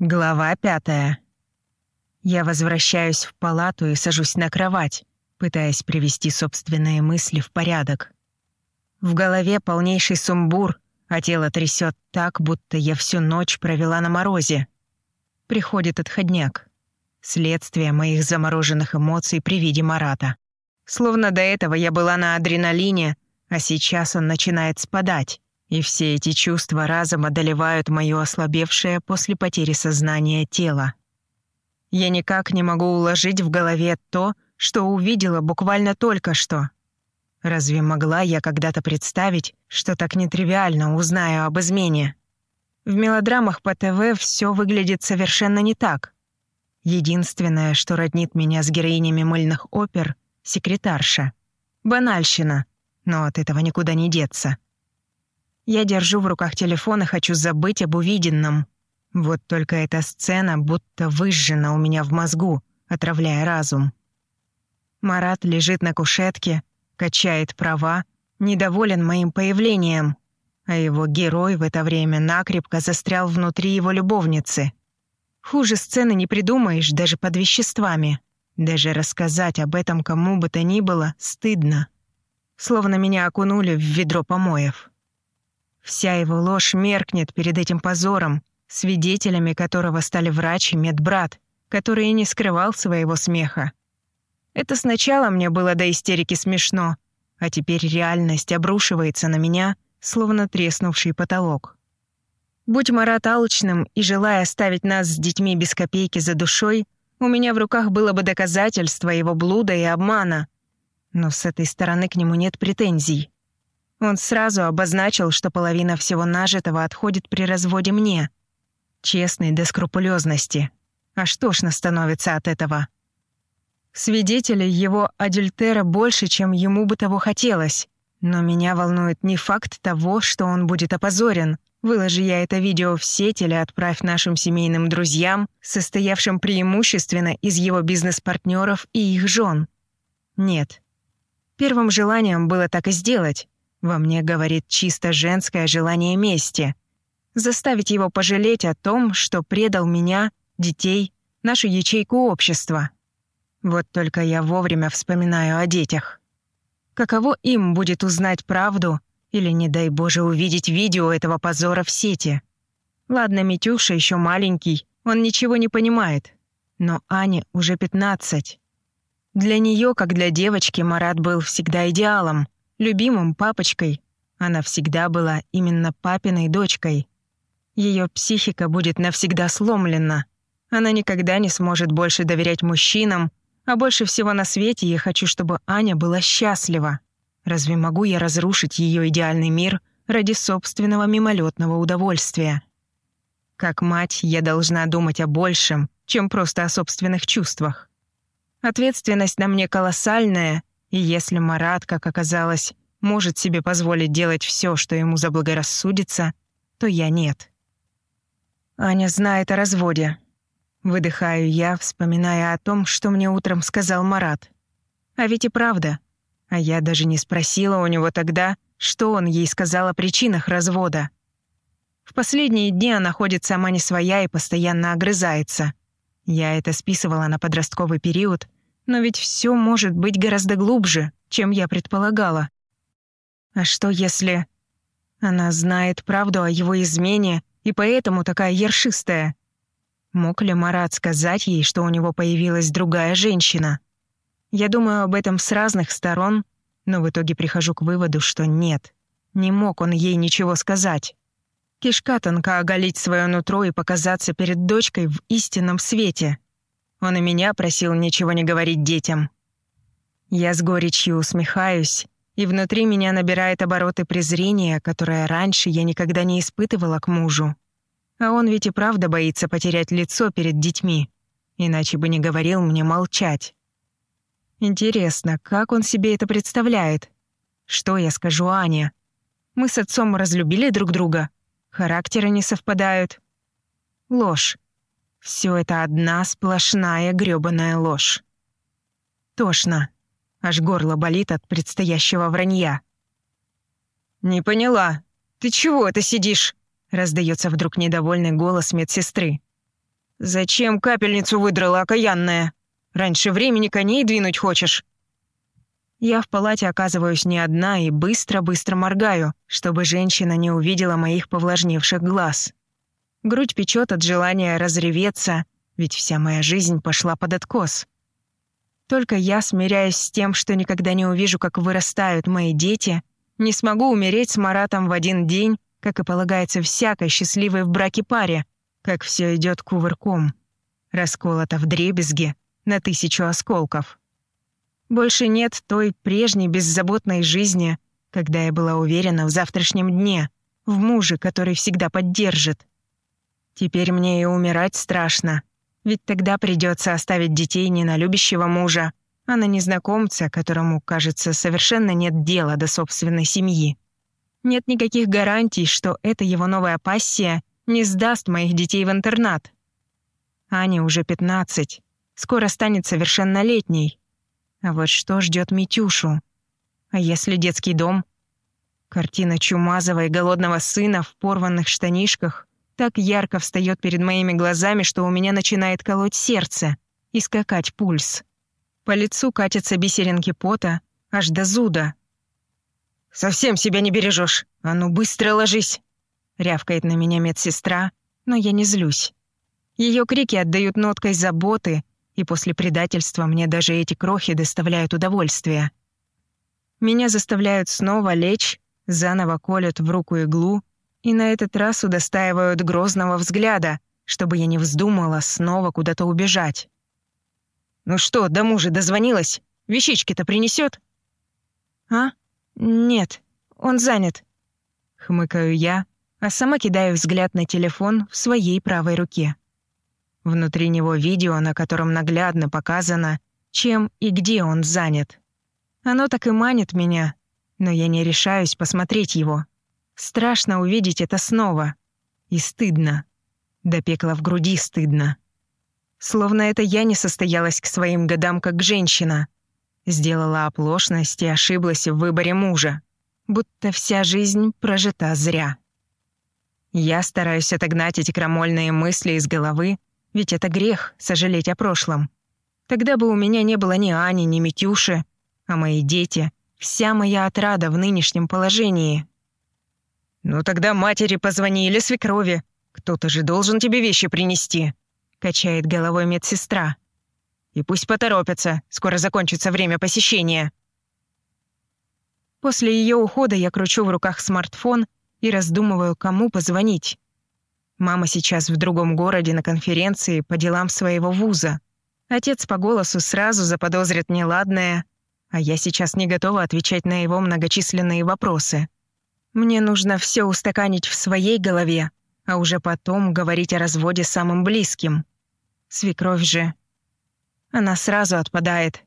Глава пятая. Я возвращаюсь в палату и сажусь на кровать, пытаясь привести собственные мысли в порядок. В голове полнейший сумбур, а тело трясет так, будто я всю ночь провела на морозе. Приходит отходняк. Следствие моих замороженных эмоций при виде Марата. Словно до этого я была на адреналине, а сейчас он начинает спадать. И все эти чувства разом одолевают моё ослабевшее после потери сознания тело. Я никак не могу уложить в голове то, что увидела буквально только что. Разве могла я когда-то представить, что так нетривиально узнаю об измене? В мелодрамах по ТВ все выглядит совершенно не так. Единственное, что роднит меня с героинями мыльных опер — секретарша. Банальщина, но от этого никуда не деться. Я держу в руках телефон и хочу забыть об увиденном. Вот только эта сцена будто выжжена у меня в мозгу, отравляя разум. Марат лежит на кушетке, качает права, недоволен моим появлением, а его герой в это время накрепко застрял внутри его любовницы. Хуже сцены не придумаешь даже под веществами. Даже рассказать об этом кому бы то ни было стыдно. Словно меня окунули в ведро помоев. Вся его ложь меркнет перед этим позором, свидетелями которого стали врач и медбрат, который и не скрывал своего смеха. Это сначала мне было до истерики смешно, а теперь реальность обрушивается на меня, словно треснувший потолок. Будь Марат алчным и желая оставить нас с детьми без копейки за душой, у меня в руках было бы доказательство его блуда и обмана. Но с этой стороны к нему нет претензий. Он сразу обозначил, что половина всего нажитого отходит при разводе мне. Честный до скрупулезности. А что ж становится от этого? Свидетелей его адюльтера больше, чем ему бы того хотелось. Но меня волнует не факт того, что он будет опозорен. Выложи я это видео в сеть или отправь нашим семейным друзьям, состоявшим преимущественно из его бизнес-партнеров и их жен. Нет. Первым желанием было так и сделать. Во мне говорит чисто женское желание мести. Заставить его пожалеть о том, что предал меня, детей, нашу ячейку общества. Вот только я вовремя вспоминаю о детях. Каково им будет узнать правду или, не дай Боже, увидеть видео этого позора в сети? Ладно, Митюша еще маленький, он ничего не понимает. Но Ане уже 15. Для нее, как для девочки, Марат был всегда идеалом — любимым папочкой. Она всегда была именно папиной дочкой. Ее психика будет навсегда сломлена. Она никогда не сможет больше доверять мужчинам, а больше всего на свете я хочу, чтобы Аня была счастлива. Разве могу я разрушить ее идеальный мир ради собственного мимолетного удовольствия? Как мать, я должна думать о большем, чем просто о собственных чувствах. Ответственность на мне колоссальная, и если Марат, как оказалось, может себе позволить делать все, что ему заблагорассудится, то я нет. Аня знает о разводе. Выдыхаю я, вспоминая о том, что мне утром сказал Марат. А ведь и правда. А я даже не спросила у него тогда, что он ей сказал о причинах развода. В последние дни она ходит сама не своя и постоянно огрызается. Я это списывала на подростковый период, но ведь все может быть гораздо глубже, чем я предполагала. А что если... Она знает правду о его измене и поэтому такая ершистая? Мог ли Марат сказать ей, что у него появилась другая женщина? Я думаю об этом с разных сторон, но в итоге прихожу к выводу, что нет. Не мог он ей ничего сказать. Кишка тонка оголить свое нутро и показаться перед дочкой в истинном свете. Он и меня просил ничего не говорить детям. Я с горечью усмехаюсь, и внутри меня набирает обороты презрения, которое раньше я никогда не испытывала к мужу. А он ведь и правда боится потерять лицо перед детьми, иначе бы не говорил мне молчать. Интересно, как он себе это представляет? Что я скажу Ане? Мы с отцом разлюбили друг друга, характеры не совпадают. Ложь. Все это одна сплошная грёбаная ложь. Тошно. Аж горло болит от предстоящего вранья. «Не поняла. Ты чего это сидишь?» Раздается вдруг недовольный голос медсестры. «Зачем капельницу выдрала, окаянная? Раньше времени коней двинуть хочешь?» Я в палате оказываюсь не одна и быстро-быстро моргаю, чтобы женщина не увидела моих повлажневших глаз. Грудь печет от желания разреветься, ведь вся моя жизнь пошла под откос. Только я смиряюсь с тем, что никогда не увижу, как вырастают мои дети, не смогу умереть с Маратом в один день, как и полагается всякой счастливой в браке паре, как все идет кувырком, расколото в дребезги на тысячу осколков. Больше нет той прежней беззаботной жизни, когда я была уверена в завтрашнем дне, в муже, который всегда поддержит. Теперь мне и умирать страшно, ведь тогда придется оставить детей не на любящего мужа, а на незнакомца, которому, кажется, совершенно нет дела до собственной семьи. Нет никаких гарантий, что эта его новая пассия не сдаст моих детей в интернат. Ане уже 15, скоро станет совершеннолетней. А вот что ждет Митюшу? А если детский дом? Картина чумазого и голодного сына в порванных штанишках так ярко встает перед моими глазами, что у меня начинает колоть сердце и скакать пульс. По лицу катятся бисеринки пота, аж до зуда. «Совсем себя не бережешь. А ну быстро ложись!» Рявкает на меня медсестра, но я не злюсь. Ее крики отдают ноткой заботы, и после предательства мне даже эти крохи доставляют удовольствие. Меня заставляют снова лечь, заново колят в руку иглу и на этот раз удостаивают грозного взгляда, чтобы я не вздумала снова куда-то убежать. «Ну что, до мужа дозвонилась? Вещички-то принесет? «А? Нет, он занят», — хмыкаю я, а сама кидаю взгляд на телефон в своей правой руке. Внутри него видео, на котором наглядно показано, чем и где он занят. Оно так и манит меня, но я не решаюсь посмотреть его. Страшно увидеть это снова. И стыдно. До пекла в груди стыдно. Словно это я не состоялась к своим годам как женщина. Сделала оплошность и ошиблась в выборе мужа. Будто вся жизнь прожита зря. Я стараюсь отогнать эти крамольные мысли из головы, ведь это грех — сожалеть о прошлом. Тогда бы у меня не было ни Ани, ни Митюши, а мои дети — вся моя отрада в нынешнем положении. «Ну тогда матери позвони или свекрови. Кто-то же должен тебе вещи принести», — качает головой медсестра. «И пусть поторопятся, скоро закончится время посещения». После ее ухода я кручу в руках смартфон и раздумываю, кому позвонить. Мама сейчас в другом городе на конференции по делам своего вуза. Отец по голосу сразу заподозрит неладное, а я сейчас не готова отвечать на его многочисленные вопросы. Мне нужно все устаканить в своей голове, а уже потом говорить о разводе самым близким. Свекровь же... Она сразу отпадает.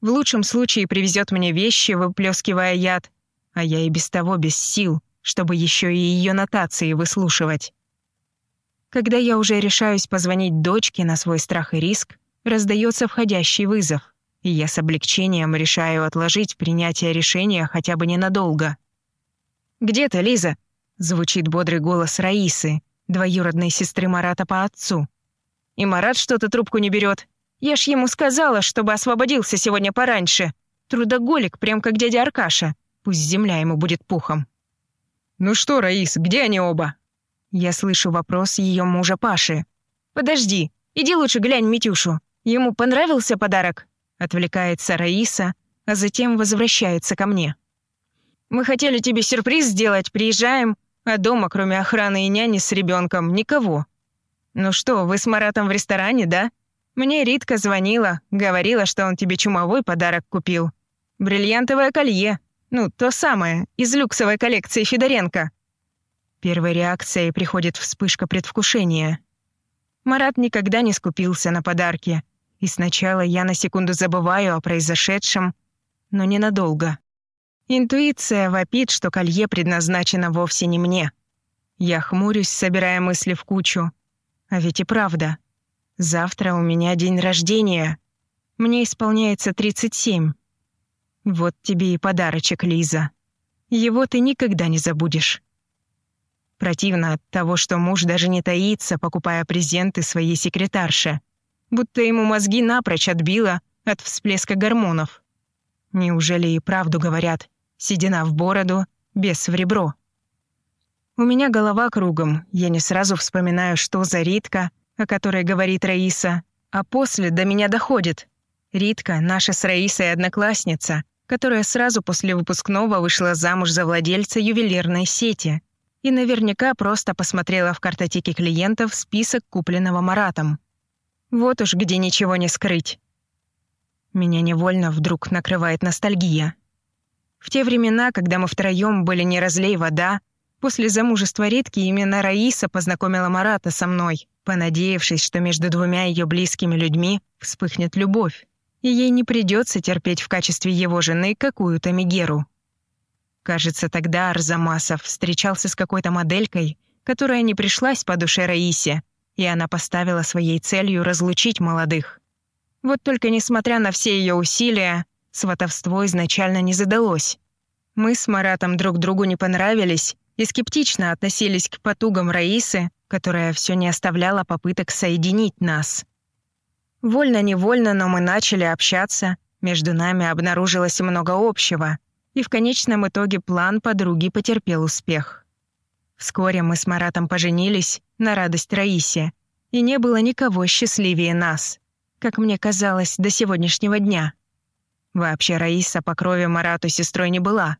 В лучшем случае привезет мне вещи, выплескивая яд, а я и без того без сил — чтобы еще и ее нотации выслушивать. Когда я уже решаюсь позвонить дочке на свой страх и риск, раздается входящий вызов, и я с облегчением решаю отложить принятие решения хотя бы ненадолго. «Где ты, Лиза?» — звучит бодрый голос Раисы, двоюродной сестры Марата по отцу. «И Марат что-то трубку не берет. Я ж ему сказала, чтобы освободился сегодня пораньше. Трудоголик, прям как дядя Аркаша. Пусть земля ему будет пухом». «Ну что, Раис, где они оба?» Я слышу вопрос ее мужа Паши. «Подожди, иди лучше глянь Митюшу. Ему понравился подарок?» Отвлекается Раиса, а затем возвращается ко мне. «Мы хотели тебе сюрприз сделать, приезжаем, а дома, кроме охраны и няни с ребенком, никого. Ну что, вы с Маратом в ресторане, да? Мне Ритка звонила, говорила, что он тебе чумовой подарок купил. Бриллиантовое колье, ну, то самое, из люксовой коллекции Федоренко. Первой реакцией приходит вспышка предвкушения. Марат никогда не скупился на подарки, и сначала я на секунду забываю о произошедшем, но ненадолго. Интуиция вопит, что колье предназначено вовсе не мне. Я хмурюсь, собирая мысли в кучу. А ведь и правда. Завтра у меня день рождения. Мне исполняется 37. Вот тебе и подарочек, Лиза. Его ты никогда не забудешь. Противно от того, что муж даже не таится, покупая презенты своей секретарше. Будто ему мозги напрочь отбило от всплеска гормонов. Неужели и правду говорят? Седина в бороду, без в ребро. У меня голова кругом, я не сразу вспоминаю, что за Ритка, о которой говорит Раиса, а после до меня доходит. Ритка — наша с Раисой одноклассница, которая сразу после выпускного вышла замуж за владельца ювелирной сети и наверняка просто посмотрела в картотеке клиентов список купленного Маратом. Вот уж где ничего не скрыть. Меня невольно вдруг накрывает ностальгия. В те времена, когда мы втроем были не разлей вода, после замужества Ритки именно Раиса познакомила Марата со мной, понадеявшись, что между двумя ее близкими людьми вспыхнет любовь и ей не придется терпеть в качестве его жены какую-то Мегеру. Кажется, тогда Арзамасов встречался с какой-то моделькой, которая не пришлась по душе Раисе, и она поставила своей целью разлучить молодых. Вот только несмотря на все ее усилия, сватовство изначально не задалось. Мы с Маратом друг другу не понравились и скептично относились к потугам Раисы, которая все не оставляла попыток соединить нас. Вольно-невольно, но мы начали общаться, между нами обнаружилось много общего, и в конечном итоге план подруги потерпел успех. Вскоре мы с Маратом поженились на радость Раисе, и не было никого счастливее нас, как мне казалось, до сегодняшнего дня. Вообще Раиса по крови Марату сестрой не была.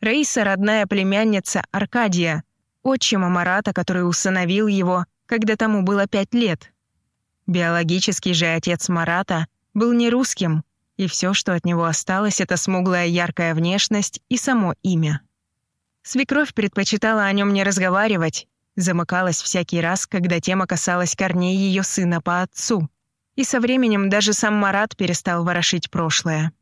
Раиса — родная племянница Аркадия, отчима Марата, который усыновил его, когда тому было пять лет — Биологический же отец Марата был не русским, и все, что от него осталось, это смуглая яркая внешность и само имя. Свекровь предпочитала о нем не разговаривать, замыкалась всякий раз, когда тема касалась корней ее сына по отцу. И со временем даже сам Марат перестал ворошить прошлое.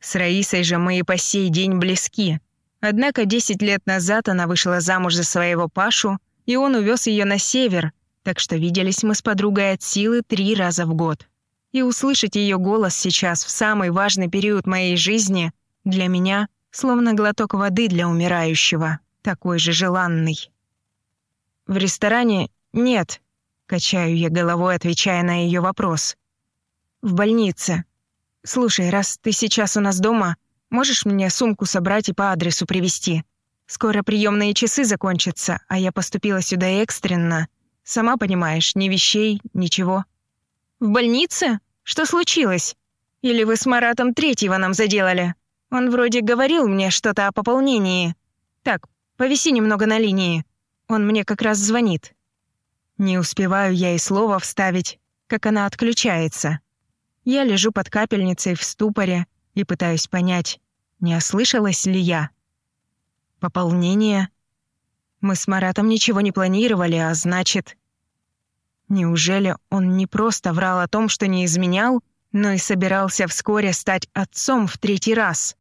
С Раисой же мы и по сей день близки. Однако 10 лет назад она вышла замуж за своего Пашу, и он увез ее на север, так что виделись мы с подругой от силы три раза в год. И услышать ее голос сейчас, в самый важный период моей жизни, для меня словно глоток воды для умирающего, такой же желанный. В ресторане нет, качаю я головой, отвечая на ее вопрос. В больнице. Слушай, раз ты сейчас у нас дома, можешь мне сумку собрать и по адресу привезти? Скоро приемные часы закончатся, а я поступила сюда экстренно, Сама понимаешь, ни вещей, ничего. В больнице? Что случилось? Или вы с Маратом третьего нам заделали? Он вроде говорил мне что-то о пополнении. Так, повиси немного на линии. Он мне как раз звонит. Не успеваю я и слова вставить, как она отключается. Я лежу под капельницей в ступоре и пытаюсь понять, не ослышалась ли я. Пополнение? Мы с Маратом ничего не планировали, а значит... Неужели он не просто врал о том, что не изменял, но и собирался вскоре стать отцом в третий раз?